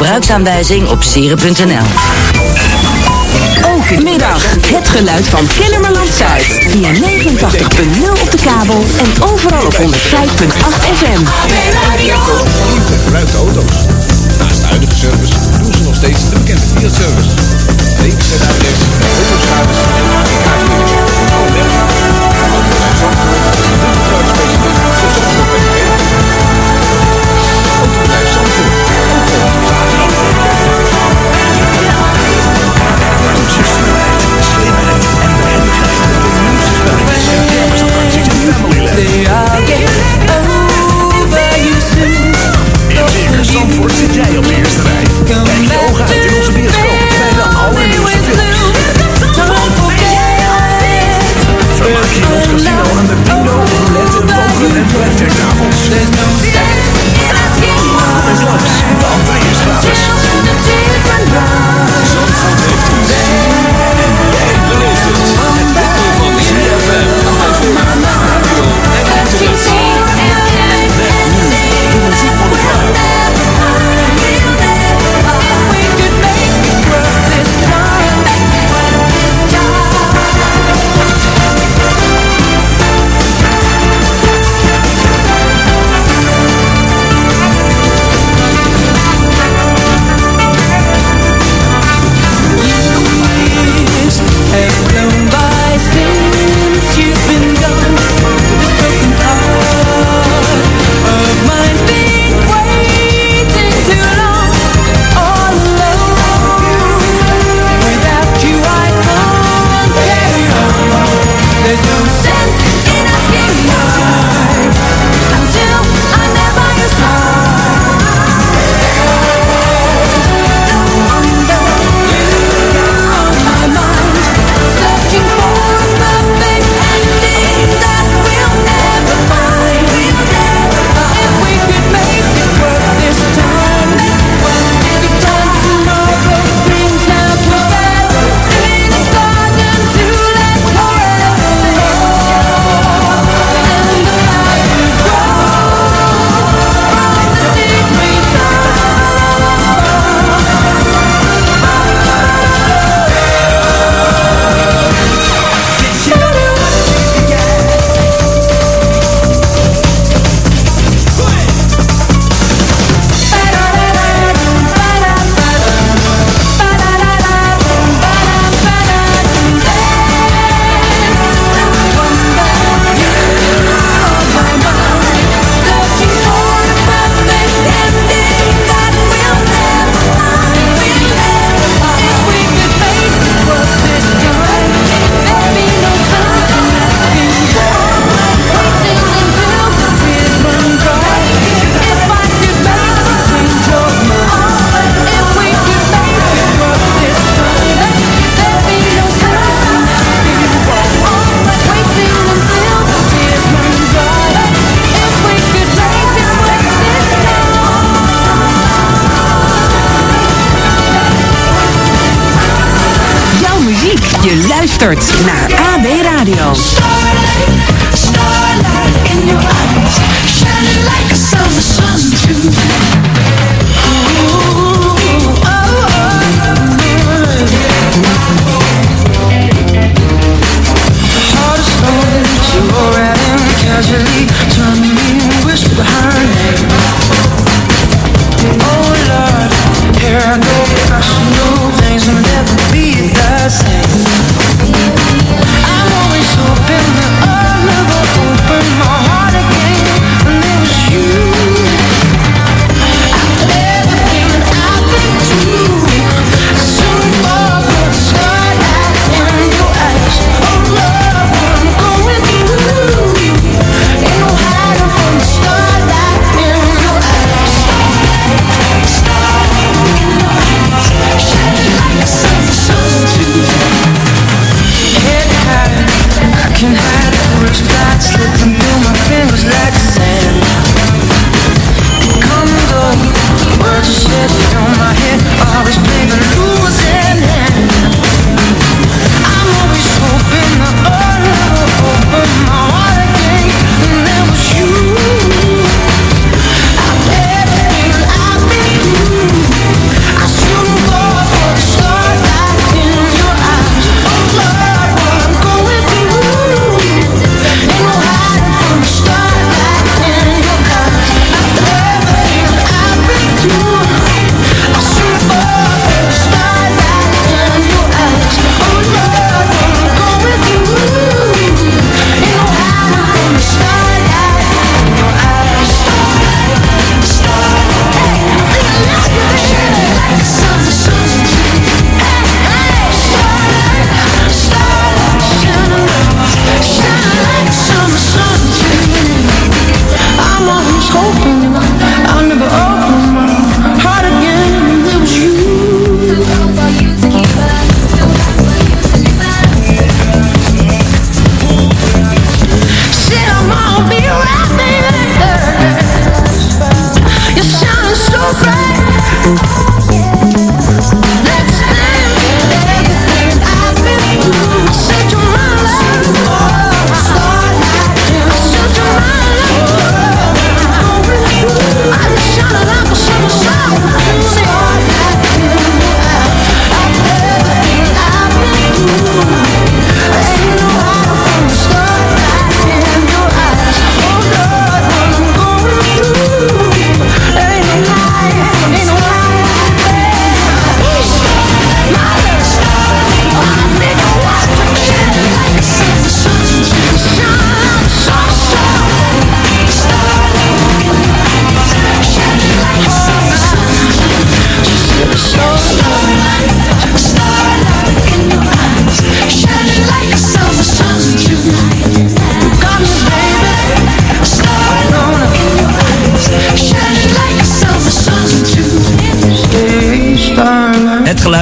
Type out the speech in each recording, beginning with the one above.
Gebruiksaanwijzing op sieren.nl. Ook het geluid van Kennemerland Zuid. Via 89.0 op de kabel en overal op 105.8 FM. Gebruikte auto's. Naast de huidige service doen ze nog steeds de bekende Fiat-service. DWZ-uitleg, autoschades en mosterd.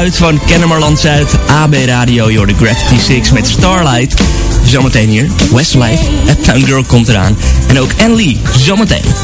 Geluid van Kennemerland Zuid, AB Radio, Your The Gravity 6 met Starlight. Zometeen hier, Westlife, Town Girl komt eraan. En ook Anne Lee, zometeen.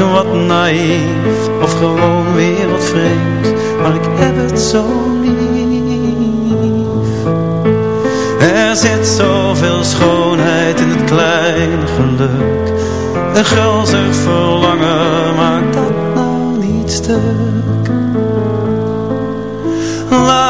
Wat naïef of gewoon wereldvreemd, maar ik heb het zo lief. Er zit zoveel schoonheid in het kleine geluk. Een gulzig verlangen maakt dat nou niet stuk. Laat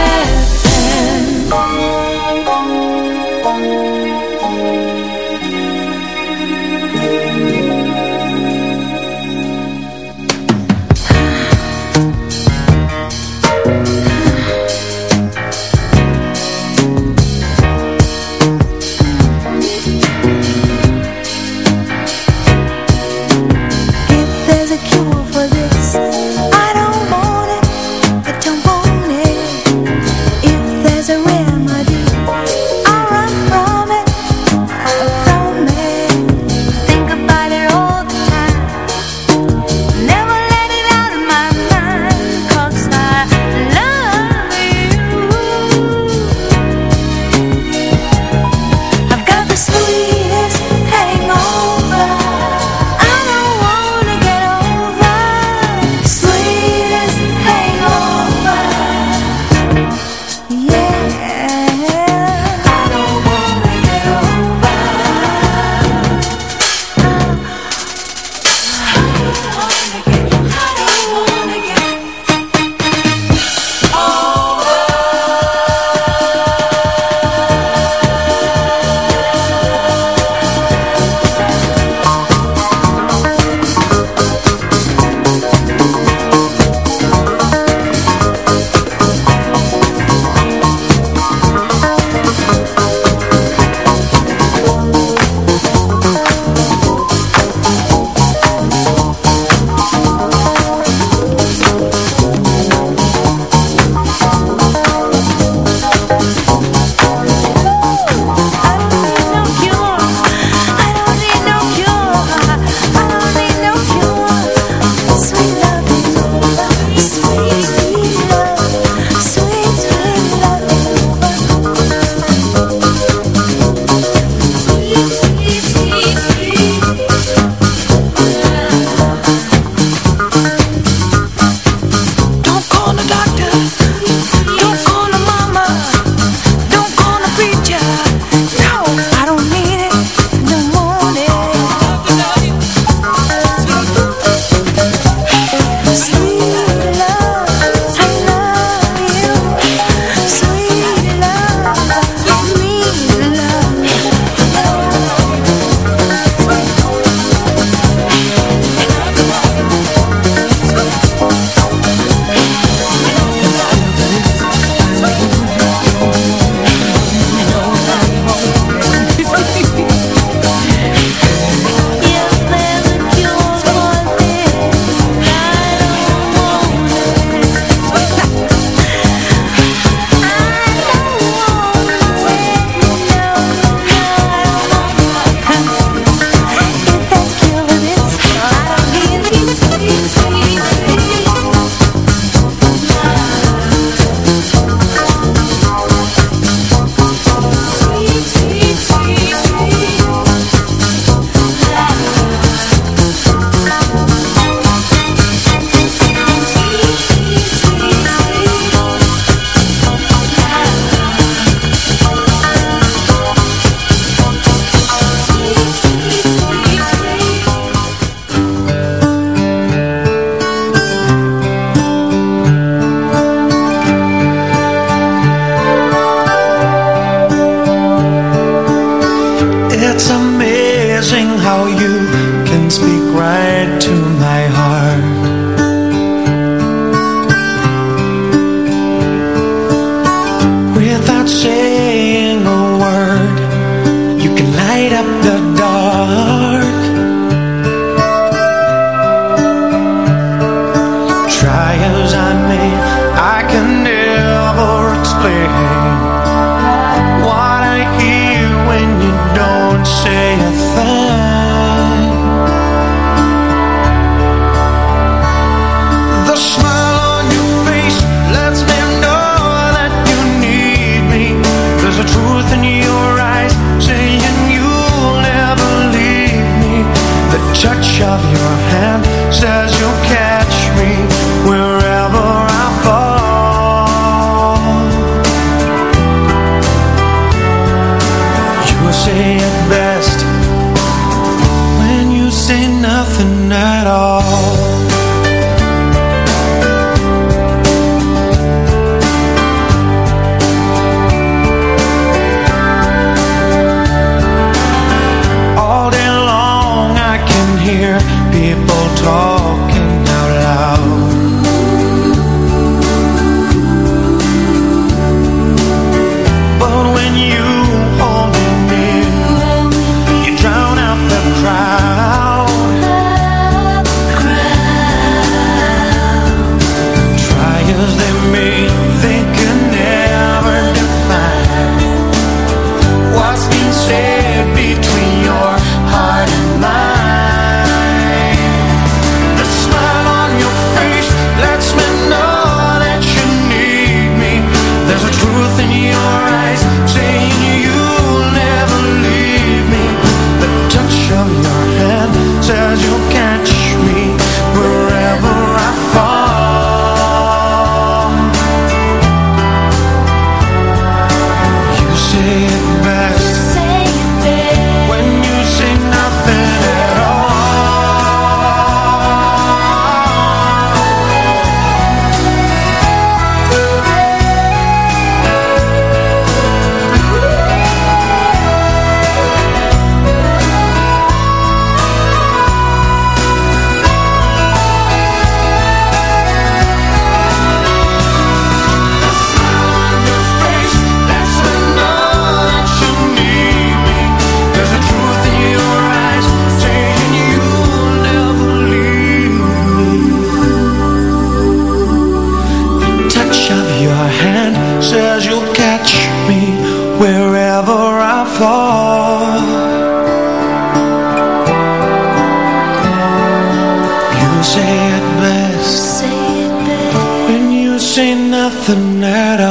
say it best. Say it best. When you say nothing at all.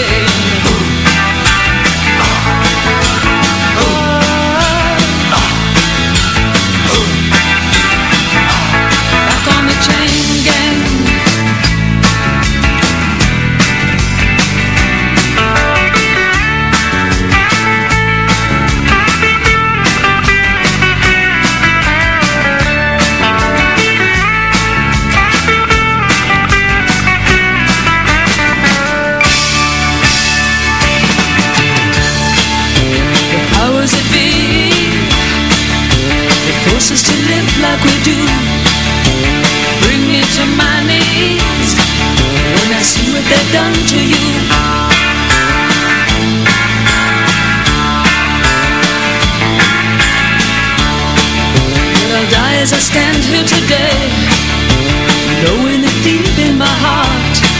Knowing that deep in my heart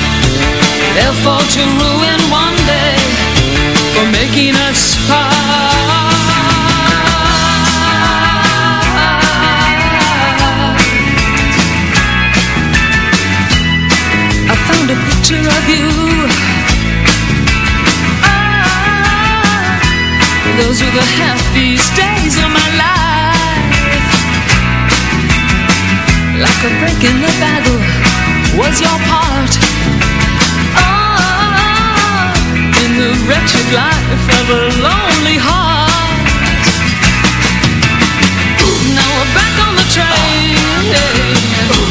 They'll fall to ruin one day for making us part. I found a picture of you. Ah, those were the happiest days of my life. Like a break in the battle was your part. Ah, in the wretched life of a lonely heart. Now we're back on the train.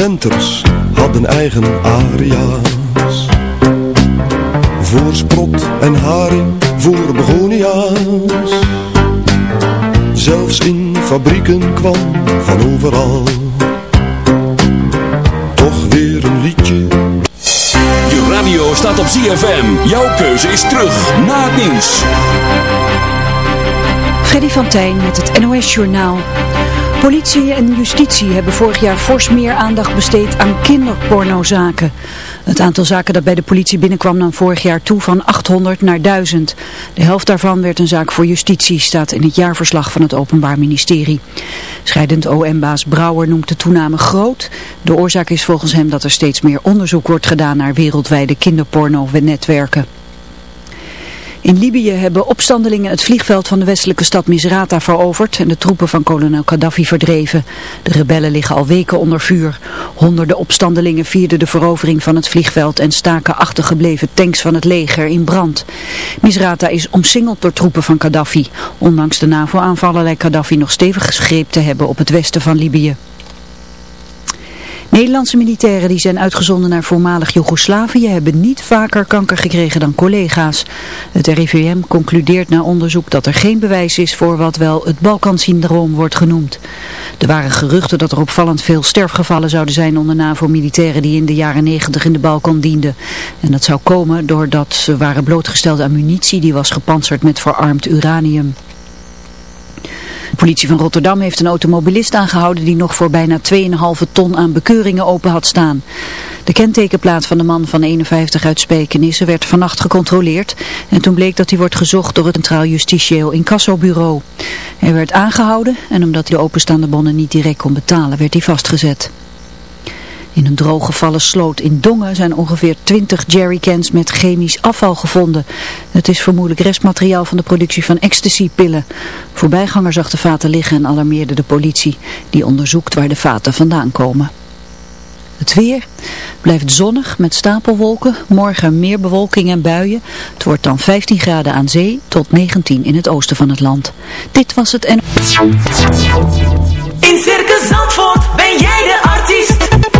Venters hadden eigen aria's. Voor sprot en haring, voor begonia's. Zelfs in fabrieken kwam van overal. Toch weer een liedje. Je radio staat op ZFM. Jouw keuze is terug na het nieuws. Freddy van Tijn met het NOS Journaal. Politie en justitie hebben vorig jaar fors meer aandacht besteed aan kinderpornozaken. Het aantal zaken dat bij de politie binnenkwam nam vorig jaar toe van 800 naar 1000. De helft daarvan werd een zaak voor justitie, staat in het jaarverslag van het Openbaar Ministerie. Scheidend OM-baas Brouwer noemt de toename groot. De oorzaak is volgens hem dat er steeds meer onderzoek wordt gedaan naar wereldwijde kinderporno-netwerken. In Libië hebben opstandelingen het vliegveld van de westelijke stad Misrata veroverd en de troepen van kolonel Gaddafi verdreven. De rebellen liggen al weken onder vuur. Honderden opstandelingen vierden de verovering van het vliegveld en staken achtergebleven tanks van het leger in brand. Misrata is omsingeld door troepen van Gaddafi. Ondanks de NAVO-aanvallen lijkt Gaddafi nog stevig gegreep te hebben op het westen van Libië. Nederlandse militairen die zijn uitgezonden naar voormalig Joegoslavië hebben niet vaker kanker gekregen dan collega's. Het RIVM concludeert na onderzoek dat er geen bewijs is voor wat wel het Balkansyndroom wordt genoemd. Er waren geruchten dat er opvallend veel sterfgevallen zouden zijn onder NAVO-militairen die in de jaren 90 in de Balkan dienden. En dat zou komen doordat ze waren blootgesteld aan munitie die was gepantserd met verarmd uranium. De politie van Rotterdam heeft een automobilist aangehouden die nog voor bijna 2,5 ton aan bekeuringen open had staan. De kentekenplaat van de man van 51 uit Spijkenisse werd vannacht gecontroleerd en toen bleek dat hij wordt gezocht door het Centraal Justitieel Incassobureau. Hij werd aangehouden en omdat hij de openstaande bonnen niet direct kon betalen werd hij vastgezet. In een drooggevallen sloot in Dongen zijn ongeveer 20 jerrycans met chemisch afval gevonden. Het is vermoedelijk restmateriaal van de productie van ecstasy-pillen. Voorbijganger zag de vaten liggen en alarmeerde de politie. Die onderzoekt waar de vaten vandaan komen. Het weer blijft zonnig met stapelwolken. Morgen meer bewolking en buien. Het wordt dan 15 graden aan zee tot 19 in het oosten van het land. Dit was het en... In Circus Zandvoort ben jij de artiest.